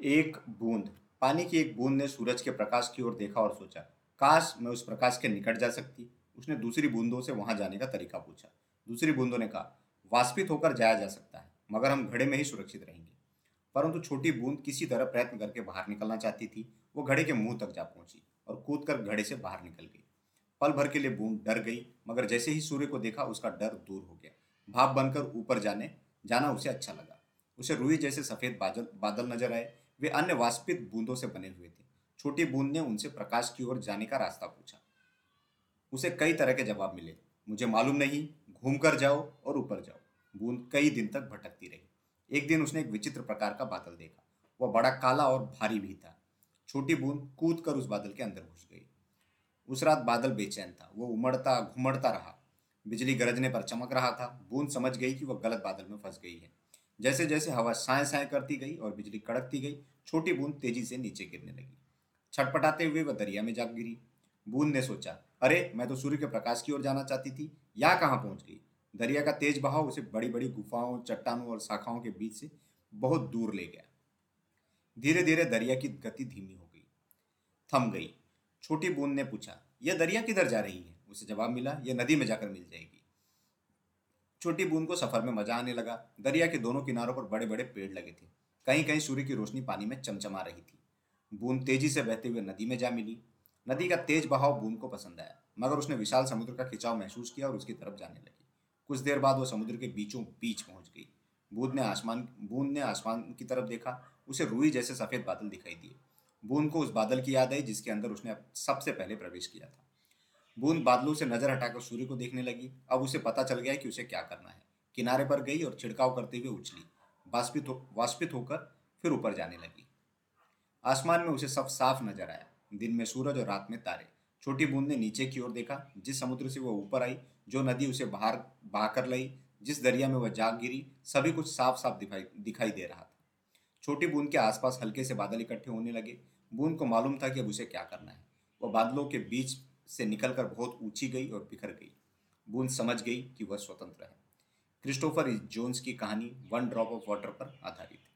एक बूंद। पानी की एक बूंद ने सूरज के प्रकाश की ओर देखा और सोचा, काश मैं उस प्रकाश के निकट जा सकती। उसने दूसरी बूंदों से वहाँ जाने का तरीका पूछा। दूसरी बूंदों ने कहा, वाष्पित होकर जाया जा सकता है, मगर हम घड़े में ही सुरक्षित रहेंगे। परंतु छोटी बूंद किसी तरह प्रयत्न करके बाहर निकलना चाहती थी। वो घड़े के मुँह तक जा पहुँची और कूद कर घड़े से बाहर निकल गई। पल भर के लिए बूंद डर गई, मगर जैसे ही सूर्य को देखा, उसका डर दूर हो गया। भाप बनकर ऊपर जाने, जाना उसे अच्छा लगा। उसे रुई जैसे सफ़ेद बादल बादल नज़र आए। वे अन्य वाष्पित बूंदों से बने हुए थे। छोटी बूंद ने उनसे प्रकाश की ओर जाने का रास्ता पूछा। उसे कई तरह के जवाब मिले। मुझे मालूम नहीं घूम कर जाओ और ऊपर जाओ। बूंद कई दिन तक भटकती रही। एक दिन उसने एक विचित्र प्रकार का बादल देखा। वह बड़ा, काला और भारी भी था। छोटी बूंद कूद कर उस बादल के अंदर घुस गई। उस रात बादल बेचैन था। वो उमड़ता, घुमड़ता रहा। बिजली गरजने पर चमक रहा था। बूंद समझ गई कि वह गलत बादल में फंस गई है। जैसे जैसे हवा साए साए करती गई और बिजली कड़कती गई, छोटी बूंद तेज़ी से नीचे गिरने लगी। छटपटाते हुए वह दरिया में जा गिरी। बूंद ने सोचा, अरे, मैं तो सूर्य के प्रकाश की ओर जाना चाहती थी। या कहाँ पहुँच गई? दरिया का तेज बहाव उसे बड़ी बड़ी गुफाओं, चट्टानों और शाखाओं के बीच से बहुत दूर ले गया। धीरे धीरे दरिया की गति धीमी हो गई। थम गई। छोटी बूंद ने पूछा, यह दरिया किधर जा रही है? उसे जवाब मिला, यह नदी में जाकर मिल जाएगी। छोटी बूंद को सफ़र में मज़ा आने लगा। दरिया के दोनों किनारों पर बड़े बड़े पेड़ लगे थे। कहीं कहीं सूर्य की रोशनी पानी में चमचमा रही थी। बूंद तेज़ी से बहते हुए नदी में जा मिली। नदी का तेज बहाव बूंद को पसंद आया, मगर उसने विशाल समुद्र का खिंचाव महसूस किया और उसकी तरफ़ जाने लगी। कुछ देर बाद वो समुद्र के बीचों बीच पहुँच गई। बूंद ने आसमान, बूंद ने आसमान की तरफ़ देखा, उसे रूई जैसे सफ़ेद बादल दिखाई दिए। बूंद को उस बादल की याद आई, जिसके अंदर उसने सबसे पहले प्रवेश किया था। बूंद बादलों से नज़र हटाकर सूर्य को देखने लगी। अब उसे पता चल गया कि उसे क्या करना है। किनारे पर गई और छिड़काव करते हुए उछली। वाष्पित हो, वाष्पित होकर फिर ऊपर जाने लगी। आसमान में उसे सब साफ़ नज़र आया। दिन में सूरज और रात में तारे। छोटी बूंद ने नीचे की ओर देखा। जिस समुद्र से वह ऊपर आई, जो नदी उसे बाहर, बहाकर लाई, जिस दरिया में वह जाग गिरी, सभी कुछ साफ़ साफ़ दिखाई दिखाई दे रहा था। छोटी बूंद के आसपास हल्के से बादल इकट्ठे होने लगे। बूंद को मालूम था कि अब उसे क्या करना है। वह बादलों के बीच से निकलकर बहुत ऊँची गई और बिखर गई। बूंद समझ गई कि वह स्वतंत्र है। क्रिस्टोफर इस जोन्स की कहानी वन ड्रॉप ऑफ़ वाटर पर आधारित है।